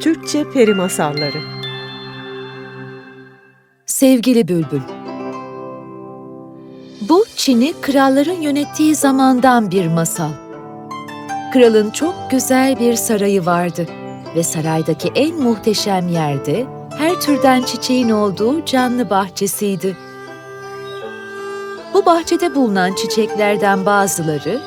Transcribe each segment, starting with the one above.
Türkçe Peri Masalları Sevgili Bülbül Bu Çin'i kralların yönettiği zamandan bir masal. Kralın çok güzel bir sarayı vardı ve saraydaki en muhteşem yerde her türden çiçeğin olduğu canlı bahçesiydi. Bu bahçede bulunan çiçeklerden bazıları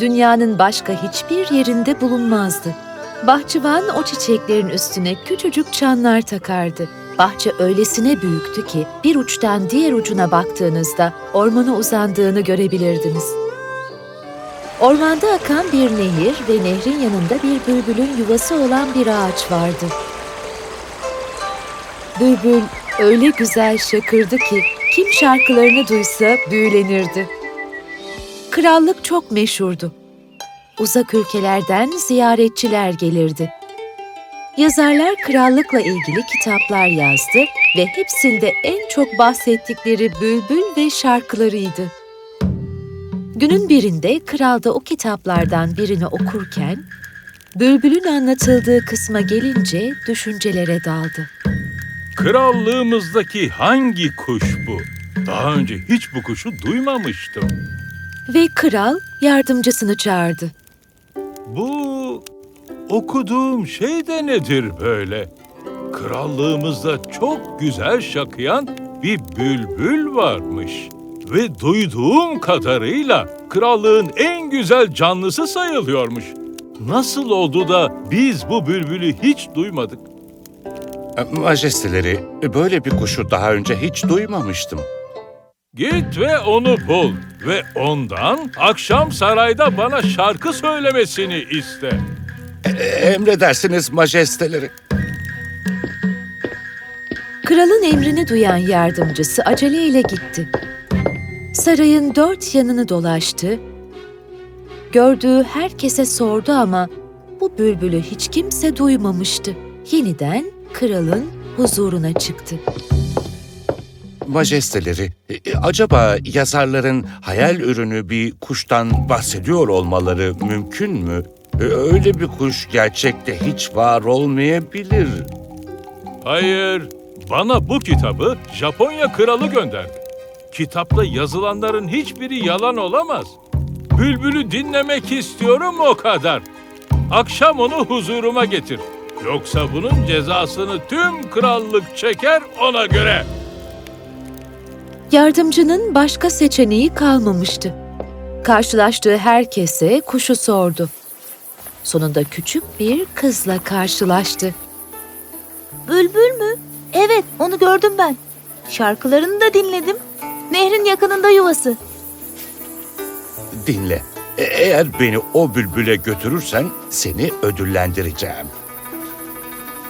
dünyanın başka hiçbir yerinde bulunmazdı. Bahçıvan o çiçeklerin üstüne küçücük çanlar takardı. Bahçe öylesine büyüktü ki bir uçtan diğer ucuna baktığınızda ormana uzandığını görebilirdiniz. Ormanda akan bir nehir ve nehrin yanında bir bülbülün yuvası olan bir ağaç vardı. Bülbül öyle güzel şakırdı ki kim şarkılarını duysa büyülenirdi. Krallık çok meşhurdu. Uzak ülkelerden ziyaretçiler gelirdi. Yazarlar krallıkla ilgili kitaplar yazdı ve hepsinde en çok bahsettikleri bülbül ve şarkılarıydı. Günün birinde kral da o kitaplardan birini okurken, bülbülün anlatıldığı kısma gelince düşüncelere daldı. Krallığımızdaki hangi kuş bu? Daha önce hiç bu kuşu duymamıştım. Ve kral yardımcısını çağırdı. Bu okuduğum şey de nedir böyle? Krallığımızda çok güzel şakıyan bir bülbül varmış. Ve duyduğum kadarıyla krallığın en güzel canlısı sayılıyormuş. Nasıl oldu da biz bu bülbülü hiç duymadık? Majesteleri, böyle bir kuşu daha önce hiç duymamıştım. Git ve onu bul ve ondan akşam sarayda bana şarkı söylemesini iste. E, Emredersiniz majesteleri. Kralın emrini duyan yardımcısı aceleyle gitti. Sarayın dört yanını dolaştı. Gördüğü herkese sordu ama bu bülbülü hiç kimse duymamıştı. Yeniden kralın huzuruna çıktı. Majesteleri, e, acaba yazarların hayal ürünü bir kuştan bahsediyor olmaları mümkün mü? E, Öyle bir kuş gerçekte hiç var olmayabilir. Hayır, bana bu kitabı Japonya kralı gönderdi. Kitapta yazılanların hiçbiri yalan olamaz. Bülbülü dinlemek istiyorum o kadar. Akşam onu huzuruma getir. Yoksa bunun cezasını tüm krallık çeker ona göre. Yardımcının başka seçeneği kalmamıştı. Karşılaştığı herkese kuşu sordu. Sonunda küçük bir kızla karşılaştı. Bülbül mü? Evet, onu gördüm ben. Şarkılarını da dinledim. Nehrin yakınında yuvası. Dinle, e, eğer beni o bülbüle götürürsen seni ödüllendireceğim.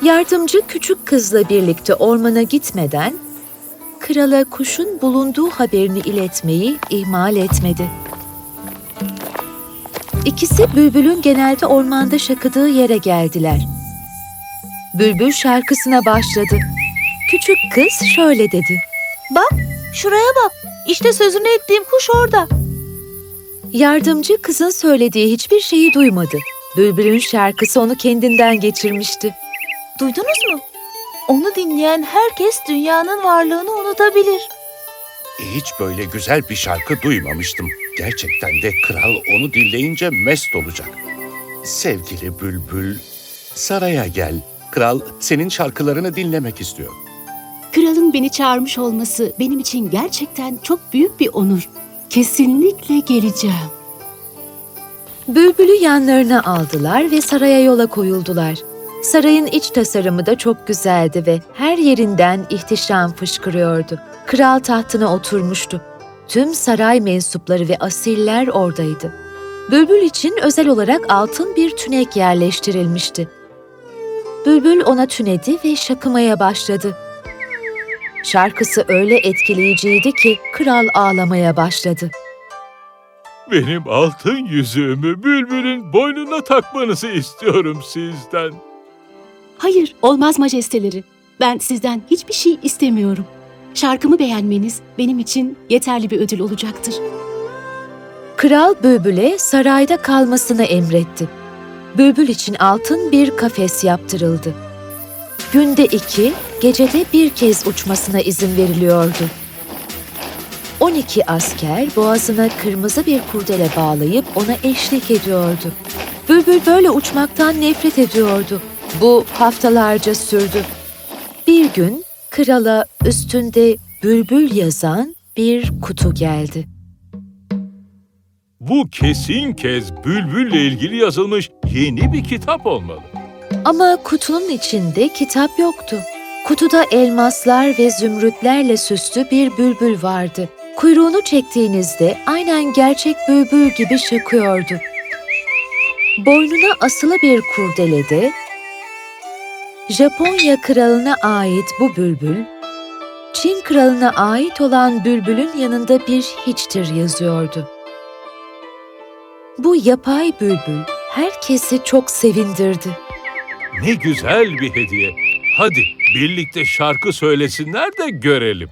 Yardımcı küçük kızla birlikte ormana gitmeden krala kuşun bulunduğu haberini iletmeyi ihmal etmedi. İkisi bülbülün genelde ormanda şakıdığı yere geldiler. Bülbül şarkısına başladı. Küçük kız şöyle dedi. Bak, şuraya bak. İşte sözünü ettiğim kuş orada. Yardımcı kızın söylediği hiçbir şeyi duymadı. Bülbülün şarkısı onu kendinden geçirmişti. Duydunuz mu? Onu dinleyen herkes dünyanın varlığını unutabilir. Hiç böyle güzel bir şarkı duymamıştım. Gerçekten de kral onu dinleyince mest olacak. Sevgili bülbül, saraya gel. Kral senin şarkılarını dinlemek istiyor. Kralın beni çağırmış olması benim için gerçekten çok büyük bir onur. Kesinlikle geleceğim. Bülbülü yanlarına aldılar ve saraya yola koyuldular. Sarayın iç tasarımı da çok güzeldi ve her yerinden ihtişam fışkırıyordu. Kral tahtına oturmuştu. Tüm saray mensupları ve asiller oradaydı. Bülbül için özel olarak altın bir tünek yerleştirilmişti. Bülbül ona tünedi ve şakımaya başladı. Şarkısı öyle etkileyiciydi ki kral ağlamaya başladı. Benim altın yüzüğümü bülbülün boynuna takmanızı istiyorum sizden. Hayır, olmaz majesteleri. Ben sizden hiçbir şey istemiyorum. Şarkımı beğenmeniz benim için yeterli bir ödül olacaktır. Kral Bülbül'e sarayda kalmasını emretti. Bülbül için altın bir kafes yaptırıldı. Günde iki, gecede bir kez uçmasına izin veriliyordu. 12 asker boğazına kırmızı bir kurdele bağlayıp ona eşlik ediyordu. Bülbül böyle uçmaktan nefret ediyordu. Bu haftalarca sürdü. Bir gün krala üstünde bülbül yazan bir kutu geldi. Bu kesin kez bülbülle ilgili yazılmış yeni bir kitap olmalı. Ama kutunun içinde kitap yoktu. Kutuda elmaslar ve zümrütlerle süslü bir bülbül vardı. Kuyruğunu çektiğinizde aynen gerçek bülbül gibi şakıyordu. Boynuna asılı bir kurdelede Japonya kralına ait bu bülbül, Çin kralına ait olan bülbülün yanında bir hiçtir yazıyordu. Bu yapay bülbül herkesi çok sevindirdi. Ne güzel bir hediye. Hadi birlikte şarkı söylesinler de görelim.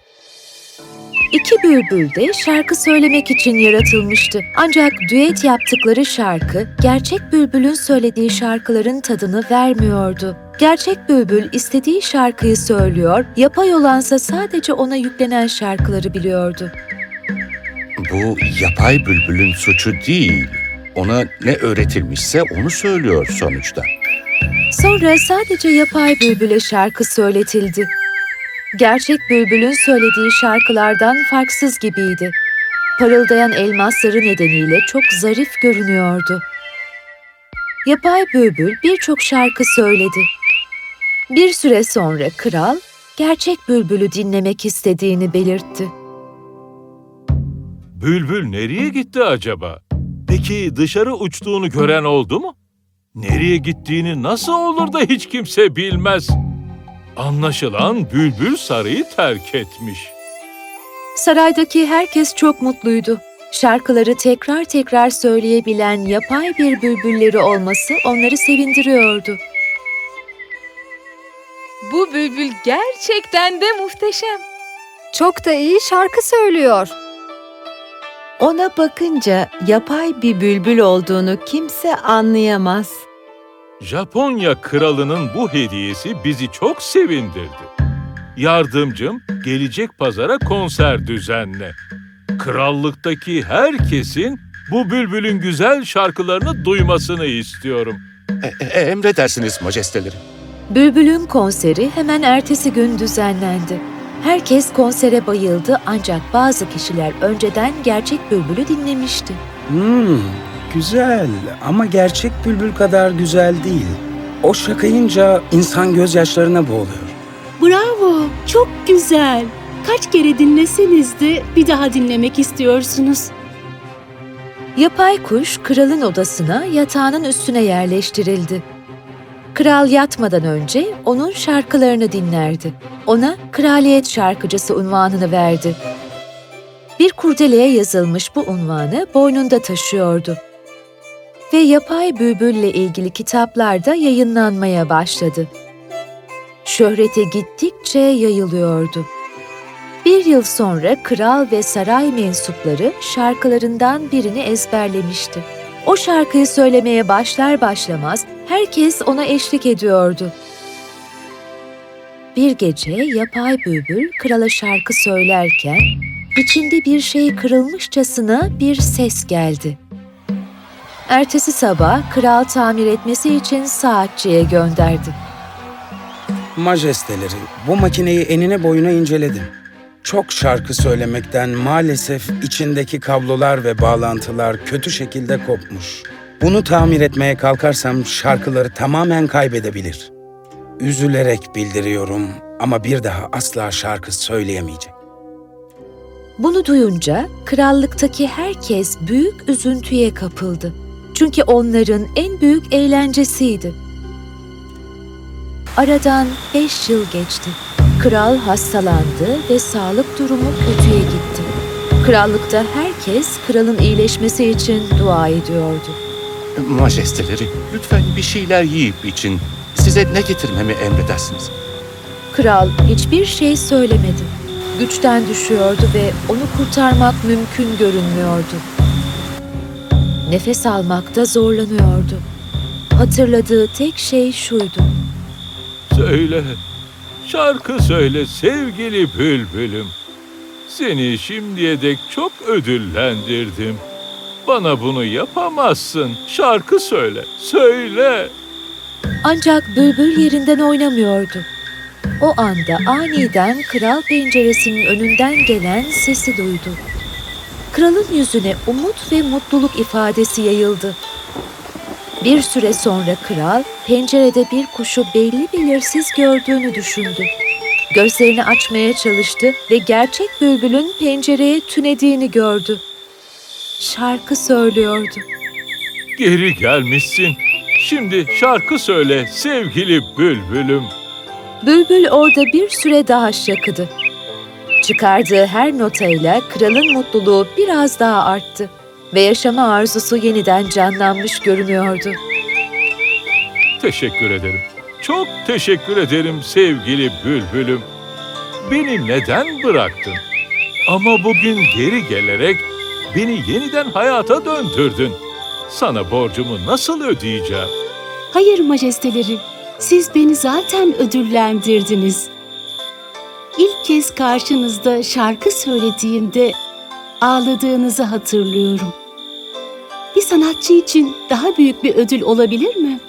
İki bülbül de şarkı söylemek için yaratılmıştı. Ancak düet yaptıkları şarkı, gerçek bülbülün söylediği şarkıların tadını vermiyordu. Gerçek bülbül istediği şarkıyı söylüyor, yapay olansa sadece ona yüklenen şarkıları biliyordu. Bu yapay bülbülün suçu değil. Ona ne öğretilmişse onu söylüyor sonuçta. Sonra sadece yapay bülbüle şarkı söyletildi. Gerçek bülbülün söylediği şarkılardan farksız gibiydi. Parıldayan elmasları nedeniyle çok zarif görünüyordu. Yapay bülbül birçok şarkı söyledi. Bir süre sonra kral, gerçek bülbülü dinlemek istediğini belirtti. Bülbül nereye gitti acaba? Peki dışarı uçtuğunu gören oldu mu? Nereye gittiğini nasıl olur da hiç kimse bilmez. Anlaşılan bülbül sarayı terk etmiş. Saraydaki herkes çok mutluydu. Şarkıları tekrar tekrar söyleyebilen yapay bir bülbülleri olması onları sevindiriyordu. Bu bülbül gerçekten de muhteşem. Çok da iyi şarkı söylüyor. Ona bakınca yapay bir bülbül olduğunu kimse anlayamaz. Japonya kralının bu hediyesi bizi çok sevindirdi. Yardımcım gelecek pazara konser düzenle. Krallıktaki herkesin bu bülbülün güzel şarkılarını duymasını istiyorum. E, e, emredersiniz majesteleri. Bülbül'ün konseri hemen ertesi gün düzenlendi. Herkes konsere bayıldı ancak bazı kişiler önceden gerçek Bülbül'ü dinlemişti. Hmm, güzel ama gerçek bülbül kadar güzel değil. O şakayınca insan gözyaşlarına boğuluyor. Bravo, çok güzel. Kaç kere dinleseniz de bir daha dinlemek istiyorsunuz. Yapay kuş kralın odasına yatağının üstüne yerleştirildi. Kral yatmadan önce onun şarkılarını dinlerdi. Ona kraliyet şarkıcısı unvanını verdi. Bir kurdeleye yazılmış bu unvanı boynunda taşıyordu. Ve yapay bülbülle ilgili kitaplar da yayınlanmaya başladı. Şöhreti gittikçe yayılıyordu. Bir yıl sonra kral ve saray mensupları şarkılarından birini ezberlemişti. O şarkıyı söylemeye başlar başlamaz herkes ona eşlik ediyordu. Bir gece yapay bülbül krala şarkı söylerken içinde bir şey kırılmışçasına bir ses geldi. Ertesi sabah kral tamir etmesi için saatçiye gönderdi. Majesteleri, bu makineyi enine boyuna inceledim. Çok şarkı söylemekten maalesef içindeki kablolar ve bağlantılar kötü şekilde kopmuş. Bunu tamir etmeye kalkarsam şarkıları tamamen kaybedebilir. Üzülerek bildiriyorum ama bir daha asla şarkı söyleyemeyecek. Bunu duyunca krallıktaki herkes büyük üzüntüye kapıldı. Çünkü onların en büyük eğlencesiydi. Aradan beş yıl geçti. Kral hastalandı ve sağlık durumu kötüye gitti. Krallıkta herkes kralın iyileşmesi için dua ediyordu. Majesteleri, lütfen bir şeyler yiyip için. Size ne getirmemi emredersiniz? Kral hiçbir şey söylemedi. Güçten düşüyordu ve onu kurtarmak mümkün görünmüyordu. Nefes almakta zorlanıyordu. Hatırladığı tek şey şuydu. söyle. Şarkı söyle sevgili bülbülüm. Seni şimdiye dek çok ödüllendirdim. Bana bunu yapamazsın. Şarkı söyle, söyle. Ancak bülbül yerinden oynamıyordu. O anda aniden kral penceresinin önünden gelen sesi duydu. Kralın yüzüne umut ve mutluluk ifadesi yayıldı. Bir süre sonra kral pencerede bir kuşu belli belirsiz gördüğünü düşündü. Gözlerini açmaya çalıştı ve gerçek bülbülün pencereye tünediğini gördü. Şarkı söylüyordu. Geri gelmişsin. Şimdi şarkı söyle sevgili bülbülüm. Bülbül orada bir süre daha şakıdı. Çıkardığı her notayla kralın mutluluğu biraz daha arttı ve yaşama arzusu yeniden canlanmış görünüyordu. Teşekkür ederim. Çok teşekkür ederim sevgili bülbülüm. Beni neden bıraktın? Ama bugün geri gelerek beni yeniden hayata döndürdün. Sana borcumu nasıl ödeyeceğim? Hayır majesteleri, siz beni zaten ödüllendirdiniz. İlk kez karşınızda şarkı söylediğimde ağladığınızı hatırlıyorum. Bir sanatçı için daha büyük bir ödül olabilir mi?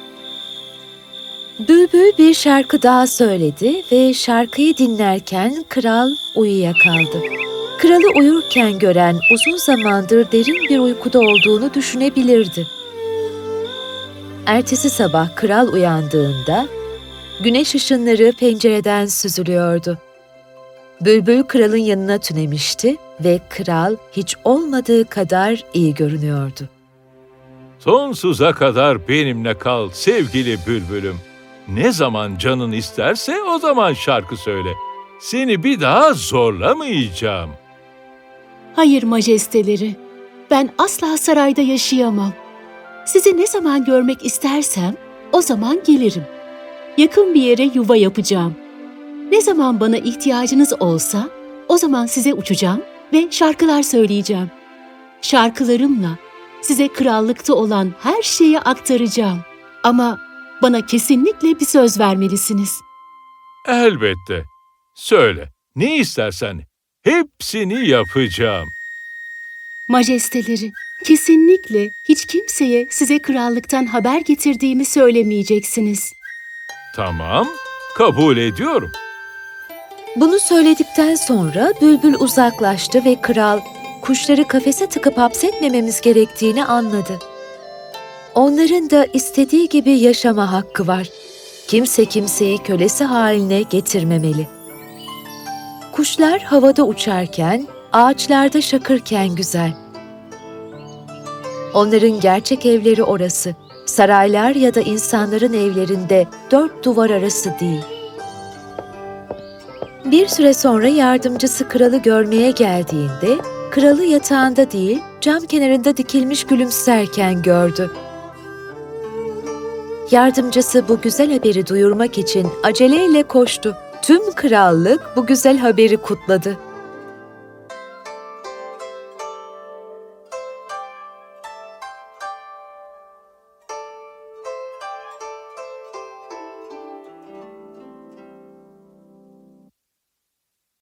Bülbül bir şarkı daha söyledi ve şarkıyı dinlerken kral uyuyakaldı. Kralı uyurken gören uzun zamandır derin bir uykuda olduğunu düşünebilirdi. Ertesi sabah kral uyandığında güneş ışınları pencereden süzülüyordu. Bülbül kralın yanına tünemişti ve kral hiç olmadığı kadar iyi görünüyordu. Sonsuza kadar benimle kal sevgili bülbülüm. Ne zaman canın isterse o zaman şarkı söyle. Seni bir daha zorlamayacağım. Hayır majesteleri, ben asla sarayda yaşayamam. Sizi ne zaman görmek istersem o zaman gelirim. Yakın bir yere yuva yapacağım. Ne zaman bana ihtiyacınız olsa o zaman size uçacağım ve şarkılar söyleyeceğim. Şarkılarımla size krallıkta olan her şeyi aktaracağım. Ama bana kesinlikle bir söz vermelisiniz. Elbette. Söyle, ne istersen hepsini yapacağım. Majesteleri, kesinlikle hiç kimseye size krallıktan haber getirdiğimi söylemeyeceksiniz. Tamam, kabul ediyorum. Bunu söyledikten sonra bülbül uzaklaştı ve kral kuşları kafese tıkıp hapsetmememiz gerektiğini anladı. Onların da istediği gibi yaşama hakkı var. Kimse kimseyi kölesi haline getirmemeli. Kuşlar havada uçarken, ağaçlarda şakırken güzel. Onların gerçek evleri orası. Saraylar ya da insanların evlerinde dört duvar arası değil. Bir süre sonra yardımcısı kralı görmeye geldiğinde, kralı yatağında değil, cam kenarında dikilmiş gülümserken gördü. Yardımcısı bu güzel haberi duyurmak için aceleyle koştu. Tüm krallık bu güzel haberi kutladı.